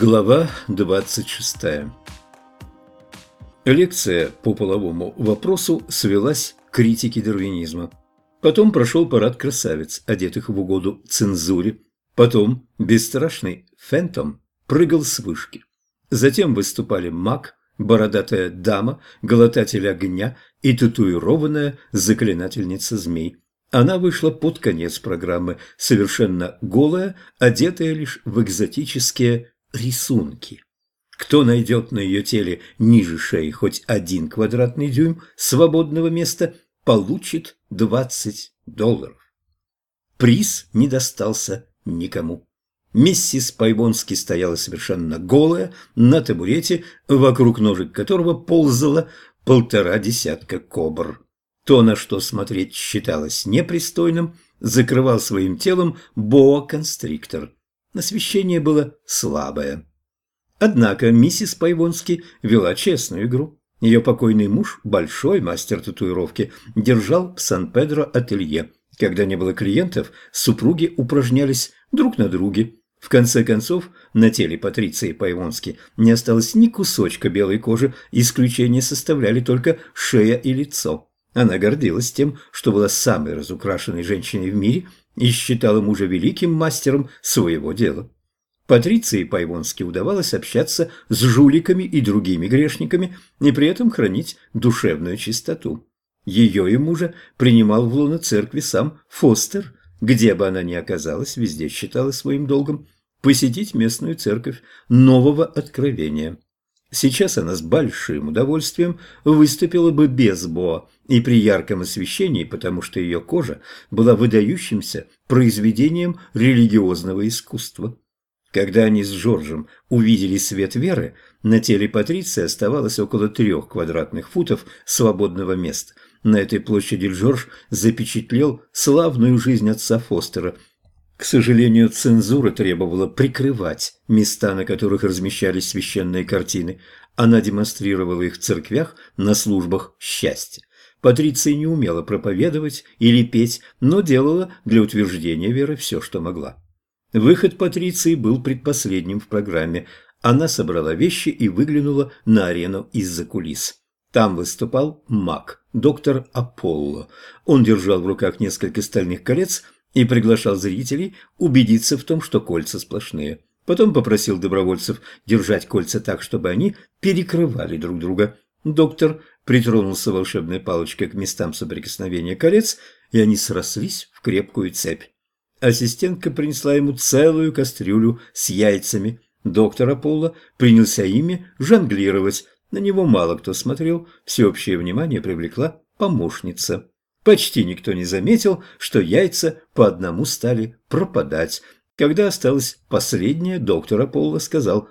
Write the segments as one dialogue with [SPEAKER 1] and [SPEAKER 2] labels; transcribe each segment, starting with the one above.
[SPEAKER 1] Глава 26 Лекция по половому вопросу свелась к критике дарвинизма. Потом прошел парад красавиц, одетых в угоду цензуре. Потом бесстрашный Фентом прыгал с вышки. Затем выступали маг, бородатая дама, глотатель огня и татуированная заклинательница змей. Она вышла под конец программы, совершенно голая, одетая лишь в экзотические рисунки. Кто найдет на ее теле ниже шеи хоть один квадратный дюйм свободного места, получит 20 долларов. Приз не достался никому. Миссис Пайбонски стояла совершенно голая на табурете, вокруг ножек которого ползало полтора десятка кобр. То, на что смотреть считалось непристойным, закрывал своим телом боа-констриктор – Освещение было слабое. Однако миссис Пайвонски вела честную игру. Ее покойный муж, большой мастер татуировки, держал в Сан-Педро ателье. Когда не было клиентов, супруги упражнялись друг на друге. В конце концов, на теле Патриции Пайвонски не осталось ни кусочка белой кожи, исключение составляли только шея и лицо. Она гордилась тем, что была самой разукрашенной женщиной в мире – и считала мужа великим мастером своего дела. Патриции Пайвонски удавалось общаться с жуликами и другими грешниками и при этом хранить душевную чистоту. Ее и мужа принимал в лоно церкви сам Фостер, где бы она ни оказалась, везде считала своим долгом посетить местную церковь нового откровения. Сейчас она с большим удовольствием выступила бы без Боа и при ярком освещении, потому что ее кожа была выдающимся произведением религиозного искусства. Когда они с Джорджем увидели свет веры, на теле Патриции оставалось около трех квадратных футов свободного места. На этой площади Джордж запечатлел славную жизнь отца Фостера – к сожалению, цензура требовала прикрывать места, на которых размещались священные картины. Она демонстрировала их в церквях на службах счастья. Патриция не умела проповедовать или петь, но делала для утверждения веры все, что могла. Выход Патриции был предпоследним в программе. Она собрала вещи и выглянула на арену из-за кулис. Там выступал маг, доктор Аполло. Он держал в руках несколько стальных колец – и приглашал зрителей убедиться в том, что кольца сплошные. Потом попросил добровольцев держать кольца так, чтобы они перекрывали друг друга. Доктор притронулся волшебной палочкой к местам соприкосновения колец, и они срослись в крепкую цепь. Ассистентка принесла ему целую кастрюлю с яйцами. Доктор Аполло принялся ими жонглировать. На него мало кто смотрел, всеобщее внимание привлекла помощница. Почти никто не заметил, что яйца по одному стали пропадать. Когда осталось последнее, доктор Аполло сказал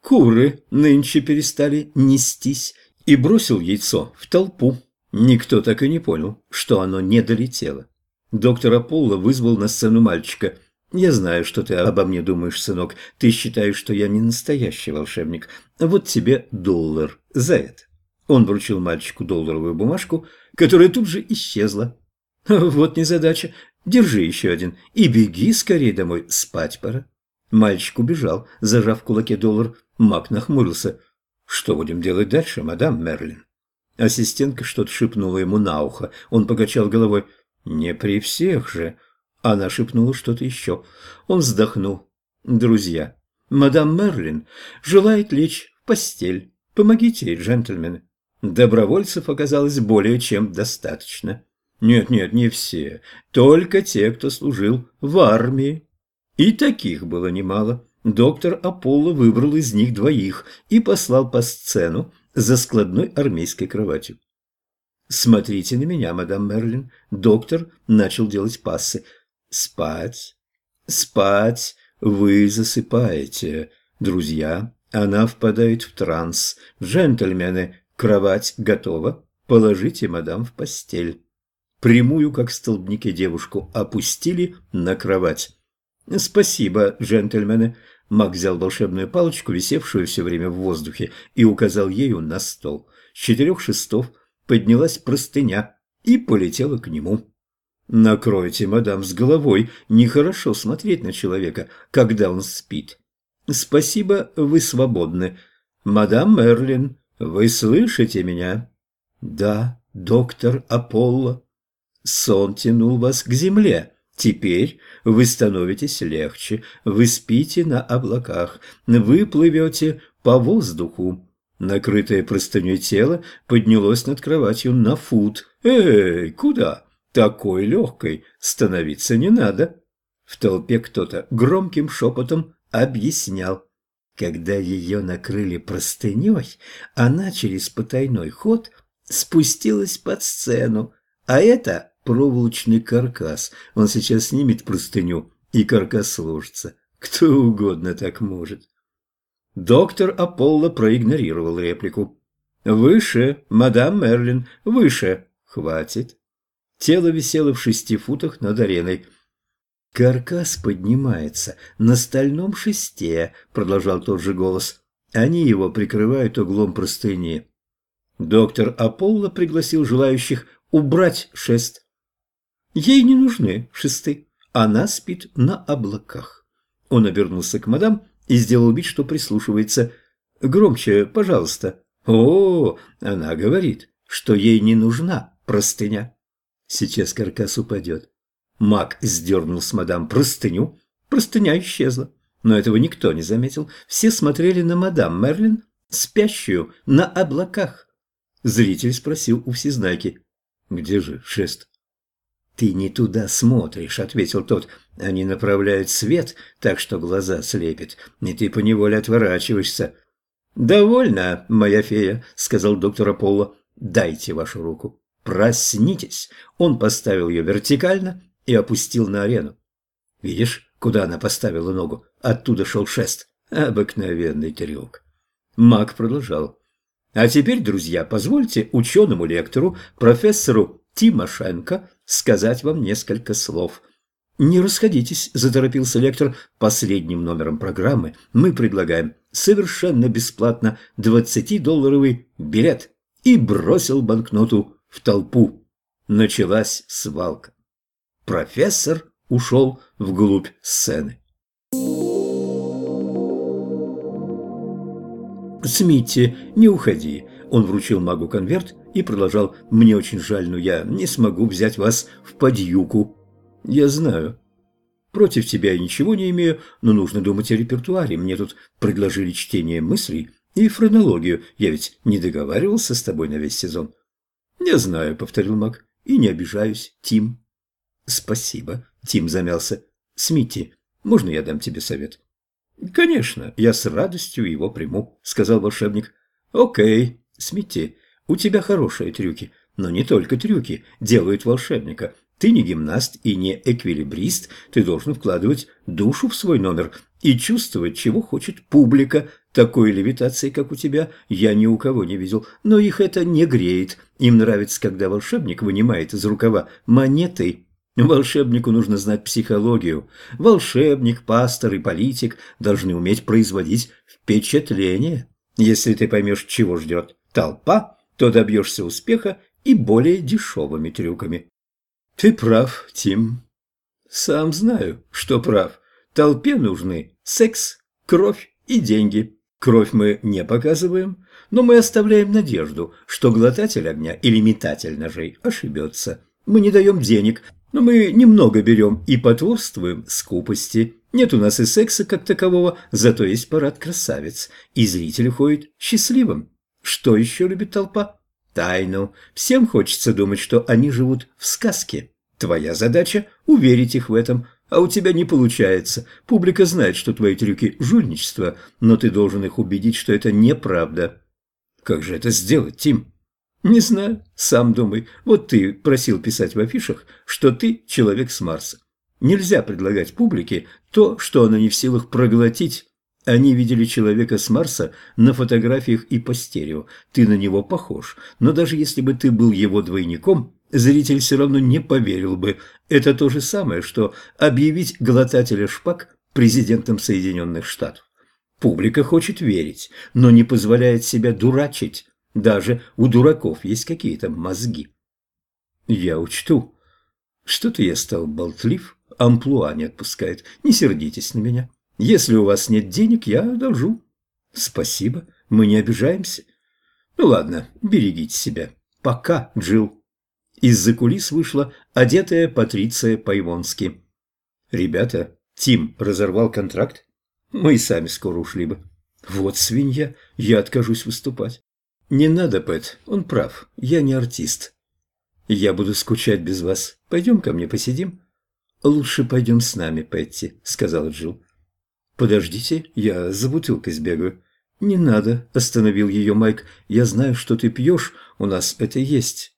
[SPEAKER 1] «Куры нынче перестали нестись» и бросил яйцо в толпу. Никто так и не понял, что оно не долетело. Доктор Аполло вызвал на сцену мальчика. «Я знаю, что ты обо мне думаешь, сынок. Ты считаешь, что я не настоящий волшебник. Вот тебе доллар за это». Он вручил мальчику долларовую бумажку, которая тут же исчезла. «Вот незадача. Держи еще один и беги скорее домой, спать пора». Мальчик убежал, зажав в кулаке доллар. Мак нахмурился. «Что будем делать дальше, мадам Мерлин?» Ассистентка что-то шепнула ему на ухо. Он покачал головой. «Не при всех же». Она шепнула что-то еще. Он вздохнул. «Друзья, мадам Мерлин желает лечь в постель. Помогите ей, джентльмены». Добровольцев оказалось более чем достаточно. Нет-нет, не все, только те, кто служил в армии. И таких было немало. Доктор Аполло выбрал из них двоих и послал по сцену за складной армейской кроватью. «Смотрите на меня, мадам Мерлин». Доктор начал делать пассы. «Спать, спать, вы засыпаете. Друзья, она впадает в транс. Джентльмены, Кровать готова. Положите мадам в постель. Прямую, как в столбнике, девушку опустили на кровать. «Спасибо, джентльмены». Мак взял волшебную палочку, висевшую все время в воздухе, и указал ею на стол. С четырех шестов поднялась простыня и полетела к нему. «Накройте, мадам, с головой. Нехорошо смотреть на человека, когда он спит». Спасибо, вы свободны. Мадам Мерлин, вы слышите меня? Да, доктор Аполло. Сон тянул вас к земле. Теперь вы становитесь легче, вы спите на облаках, вы плывете по воздуху. Накрытое простыней тело поднялось над кроватью на фут. «Эй, куда? Такой легкой становиться не надо!» В толпе кто-то громким шепотом объяснял. Когда ее накрыли простыней, она через потайной ход спустилась под сцену, а это проволочный каркас. Он сейчас снимет простыню, и каркас сложится. Кто угодно так может. Доктор Аполло проигнорировал реплику. «Выше, мадам Мерлин, выше!» «Хватит!» Тело висело в шести футах над ареной. «Каркас поднимается на стальном шесте», — продолжал тот же голос. «Они его прикрывают углом простыни». Доктор Аполло пригласил желающих убрать шест. Ей не нужны шесты. Она спит на облаках. Он обернулся к мадам и сделал вид, что прислушивается. «Громче, пожалуйста». «О, она говорит, что ей не нужна простыня». Сейчас каркас упадет. Маг сдернул с мадам простыню. Простыня исчезла. Но этого никто не заметил. Все смотрели на мадам Мерлин, спящую на облаках. Зритель спросил у всезнайки. «Где же шест?» «Ты не туда смотришь», — ответил тот. «Они направляют свет, так что глаза слепят, и ты поневоле отворачиваешься». «Довольно, моя фея», — сказал доктор Аполло. «Дайте вашу руку. Проснитесь». Он поставил ее вертикально и опустил на арену. «Видишь, куда она поставила ногу? Оттуда шел шест. Обыкновенный трюк». Маг продолжал. «А теперь, друзья, позвольте ученому-лектору, профессору Тимошенко, сказать вам несколько слов». «Не расходитесь», – заторопился лектор. «Последним номером программы мы предлагаем совершенно бесплатно 20-долларовый билет» и бросил банкноту в толпу. Началась свалка. Профессор ушел вглубь сцены. «Смитти, не уходи!» Он вручил магу конверт и продолжал «Мне очень жаль, но я не смогу взять вас в подъюку». «Я знаю. Против тебя я ничего не имею, но нужно думать о репертуаре. Мне тут предложили чтение мыслей и фронологию. Я ведь не договаривался с тобой на весь сезон». «Я знаю», — повторил маг, — «и не обижаюсь, Тим». «Спасибо», — Тим замялся. «Смити, можно я дам тебе совет?» «Конечно, я с радостью его приму», — сказал волшебник. «Окей, Смити, у тебя хорошие трюки, но не только трюки делают волшебника. Ты не гимнаст и не эквилибрист, ты должен вкладывать душу в свой номер и чувствовать, чего хочет публика. Такой левитации, как у тебя, я ни у кого не видел, но их это не греет. Им нравится, когда волшебник вынимает из рукава монеты Волшебнику нужно знать психологию. Волшебник, пастор и политик должны уметь производить впечатление. Если ты поймешь, чего ждет толпа, то добьешься успеха и более дешевыми трюками. Ты прав, Тим. Сам знаю, что прав. Толпе нужны секс, кровь и деньги. Кровь мы не показываем, но мы оставляем надежду, что глотатель огня или метатель ножей ошибется. Мы не даем денег, но мы немного берем и потворствуем скупости. Нет у нас и секса как такового, зато есть парад красавиц, и зритель уходит счастливым. Что еще любит толпа? Тайну. Всем хочется думать, что они живут в сказке. Твоя задача – уверить их в этом, а у тебя не получается. Публика знает, что твои трюки – жульничество, но ты должен их убедить, что это неправда. Как же это сделать, Тим? Не знаю, сам думай. Вот ты просил писать в афишах, что ты человек с Марса. Нельзя предлагать публике то, что она не в силах проглотить. Они видели человека с Марса на фотографиях и по стерео. Ты на него похож, но даже если бы ты был его двойником, зритель все равно не поверил бы. Это то же самое, что объявить глотателя шпаг президентом Соединенных Штатов. Публика хочет верить, но не позволяет себя дурачить. Даже у дураков есть какие-то мозги. Я учту. Что-то я стал болтлив, амплуа не отпускает. Не сердитесь на меня. Если у вас нет денег, я одолжу. Спасибо, мы не обижаемся. Ну ладно, берегите себя. Пока, Джилл. Из-за кулис вышла одетая Патриция по-ивонски. Ребята, Тим разорвал контракт. Мы и сами скоро ушли бы. Вот свинья, я откажусь выступать. Не надо, Пэт, он прав, я не артист. Я буду скучать без вас. Пойдем ко мне посидим. Лучше пойдем с нами, Пэтти, сказала Джилл. Подождите, я за бутылкой сбегаю. Не надо, остановил ее Майк. Я знаю, что ты пьешь, у нас это есть.